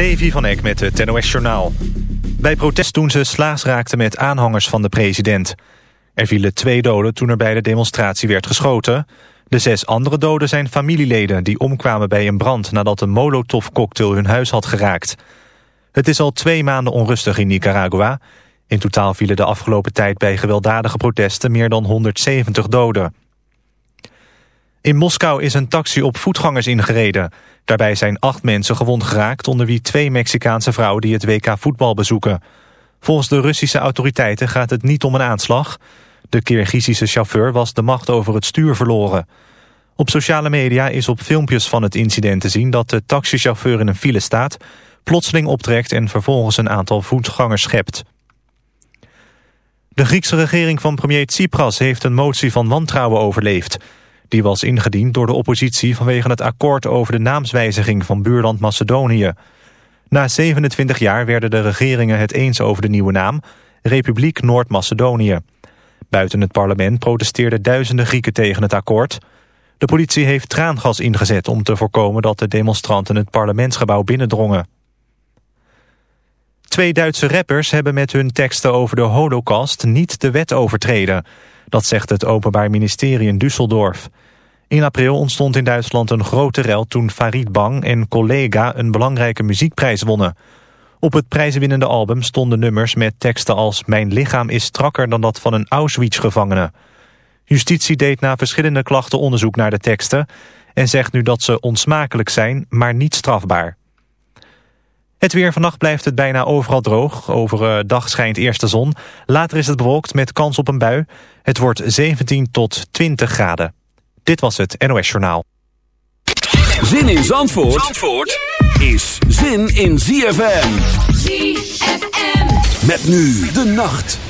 Levi van Eck met het NOS-journaal. Bij protest toen ze slaags raakten met aanhangers van de president. Er vielen twee doden toen er bij de demonstratie werd geschoten. De zes andere doden zijn familieleden die omkwamen bij een brand... nadat een molotovcocktail hun huis had geraakt. Het is al twee maanden onrustig in Nicaragua. In totaal vielen de afgelopen tijd bij gewelddadige protesten... meer dan 170 doden. In Moskou is een taxi op voetgangers ingereden. Daarbij zijn acht mensen gewond geraakt... onder wie twee Mexicaanse vrouwen die het WK voetbal bezoeken. Volgens de Russische autoriteiten gaat het niet om een aanslag. De Kirgizische chauffeur was de macht over het stuur verloren. Op sociale media is op filmpjes van het incident te zien... dat de taxichauffeur in een file staat, plotseling optrekt... en vervolgens een aantal voetgangers schept. De Griekse regering van premier Tsipras heeft een motie van wantrouwen overleefd... Die was ingediend door de oppositie vanwege het akkoord over de naamswijziging van buurland Macedonië. Na 27 jaar werden de regeringen het eens over de nieuwe naam, Republiek Noord-Macedonië. Buiten het parlement protesteerden duizenden Grieken tegen het akkoord. De politie heeft traangas ingezet om te voorkomen dat de demonstranten het parlementsgebouw binnendrongen. Twee Duitse rappers hebben met hun teksten over de holocaust niet de wet overtreden. Dat zegt het Openbaar Ministerie in Düsseldorf. In april ontstond in Duitsland een grote rel toen Farid Bang en Collega een belangrijke muziekprijs wonnen. Op het prijzenwinnende album stonden nummers met teksten als Mijn lichaam is strakker dan dat van een Auschwitz-gevangene. Justitie deed na verschillende klachten onderzoek naar de teksten en zegt nu dat ze onsmakelijk zijn, maar niet strafbaar. Het weer vannacht blijft het bijna overal droog. Overdag schijnt eerst de zon. Later is het bewolkt met kans op een bui. Het wordt 17 tot 20 graden. Dit was het NOS Journaal. Zin in Zandvoort, Zandvoort is zin in ZFM. ZFM. Met nu de nacht.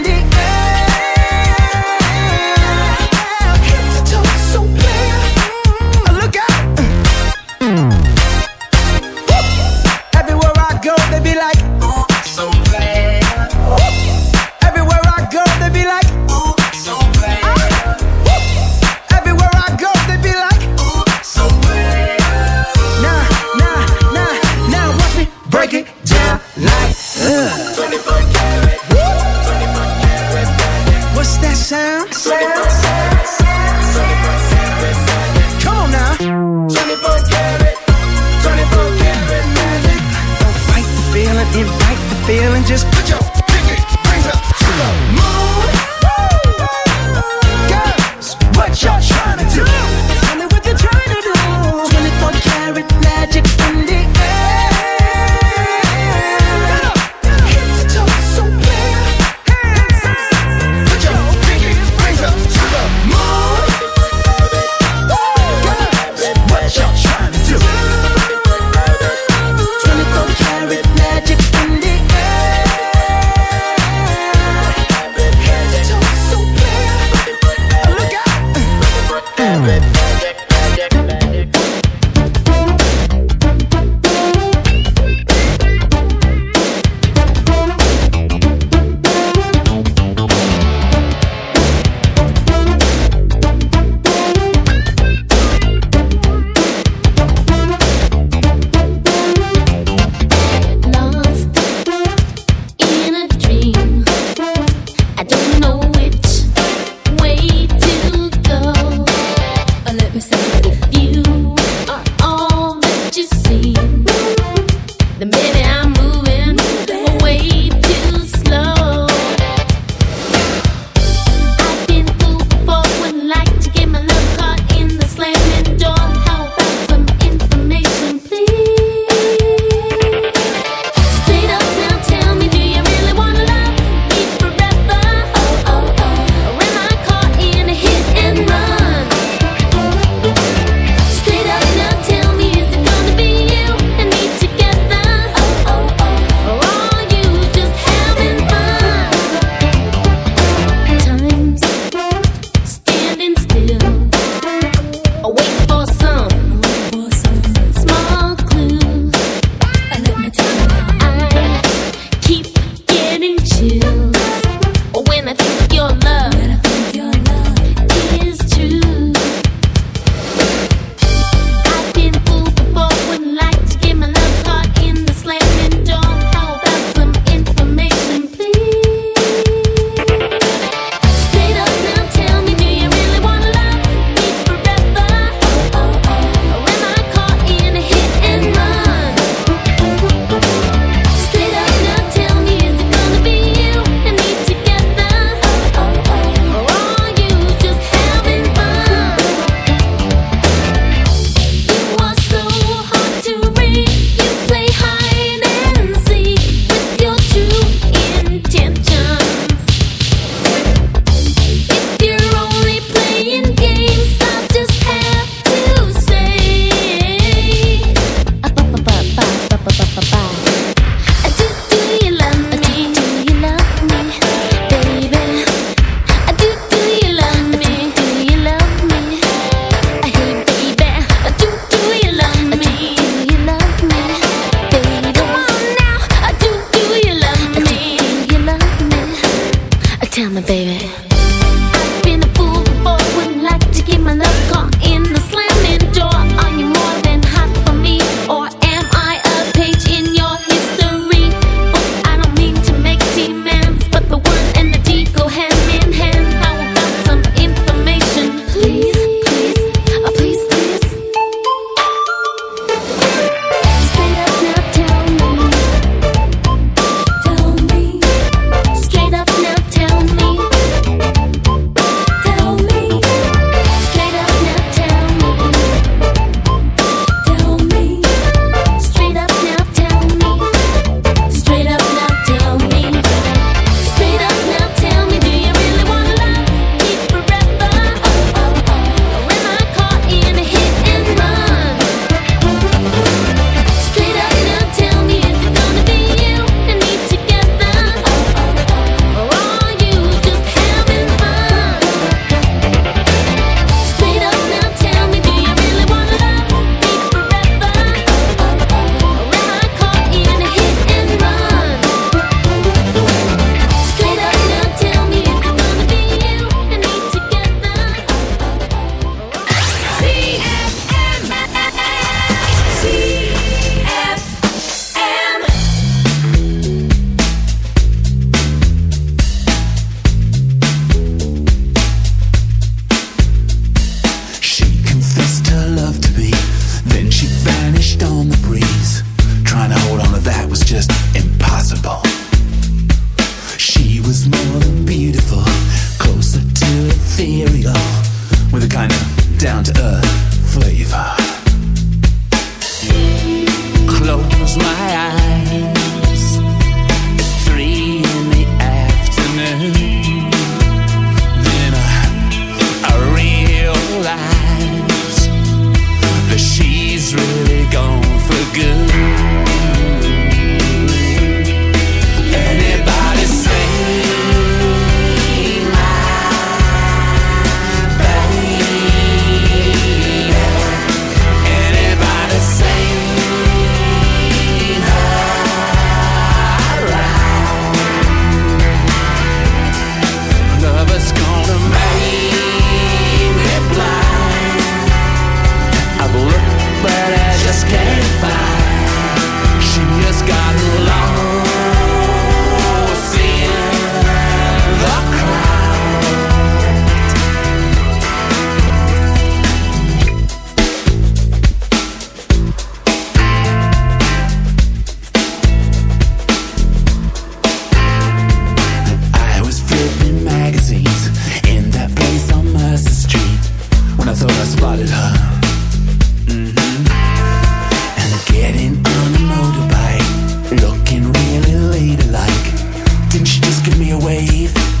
wave.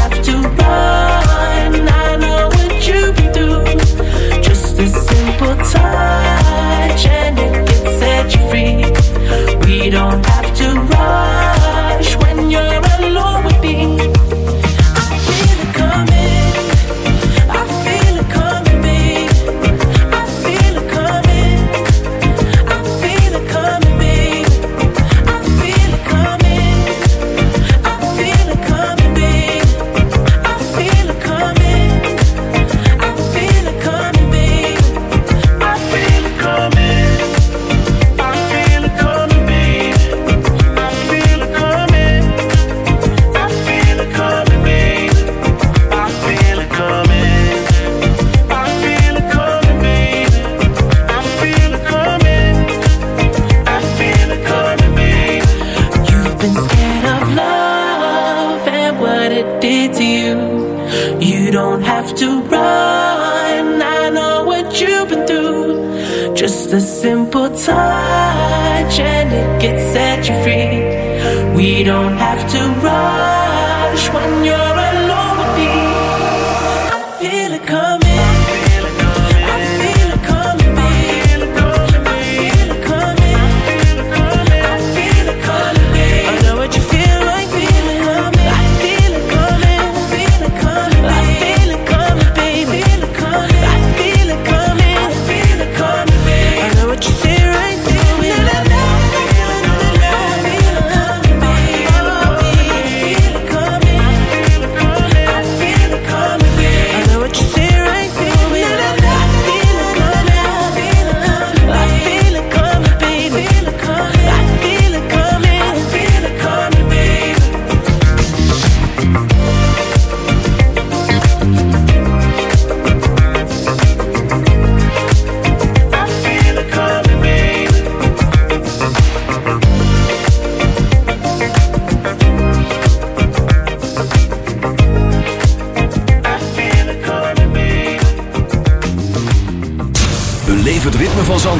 don't have to run.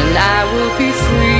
and I will be free.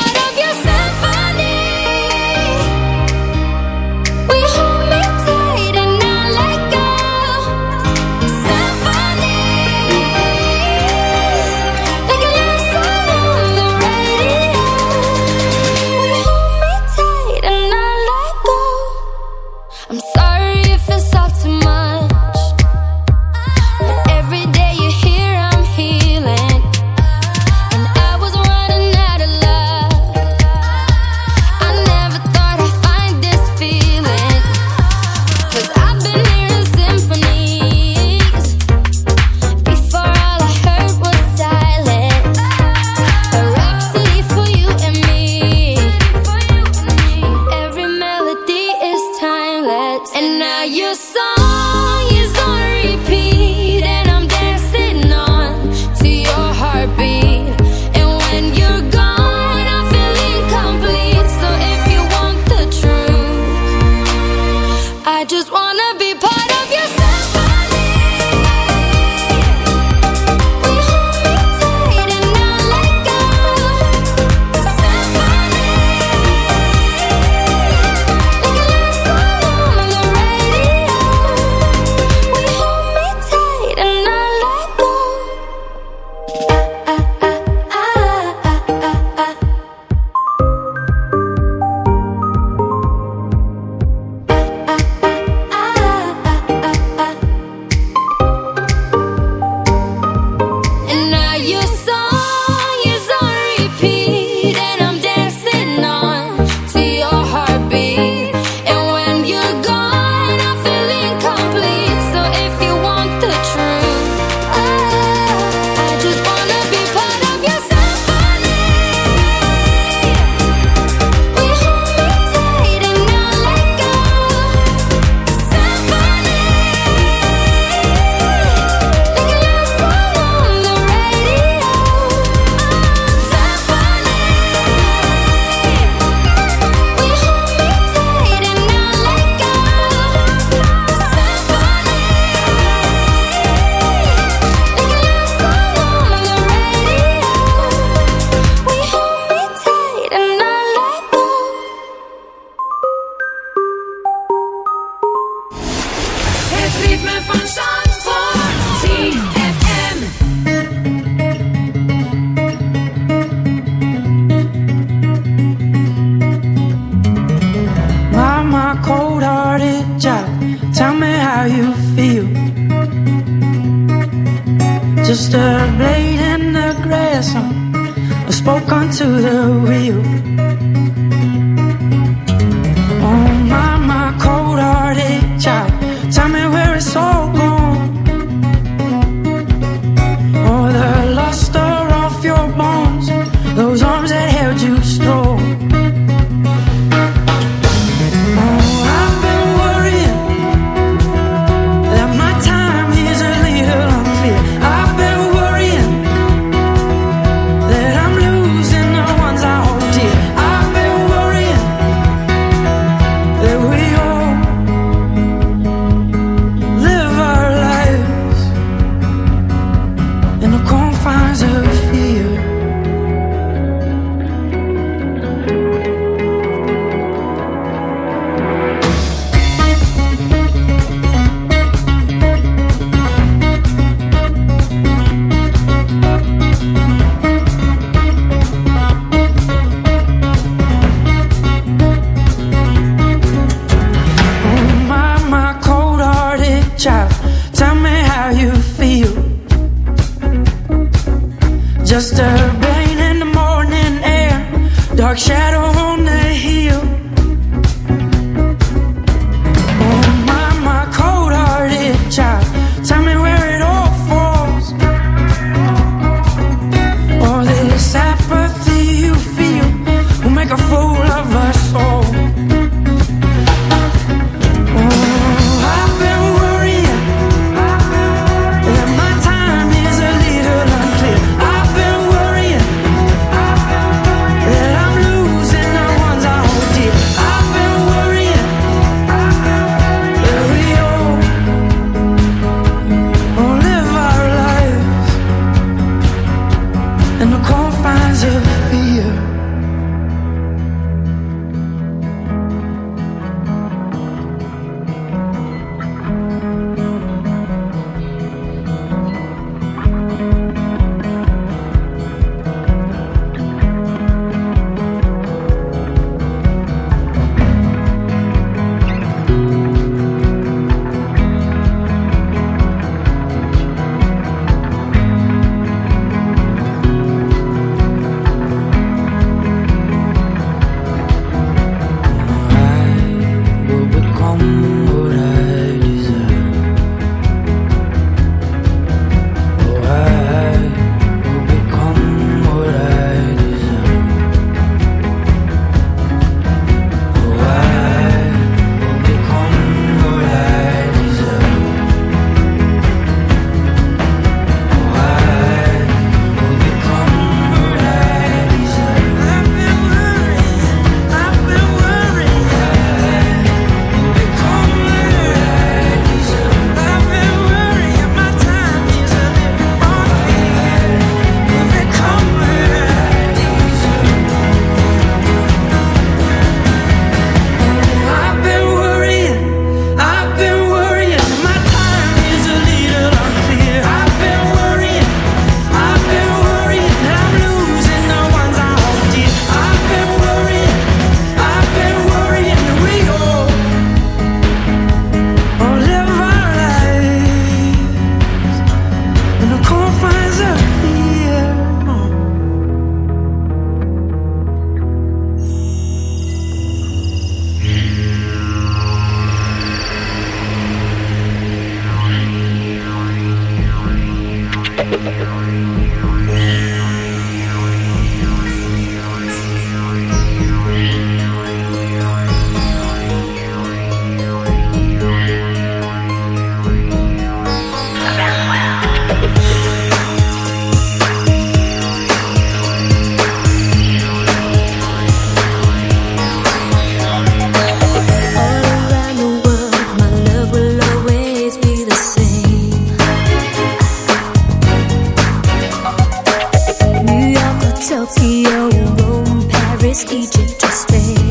Tokyo, Rome, Paris, Egypt, or Spain.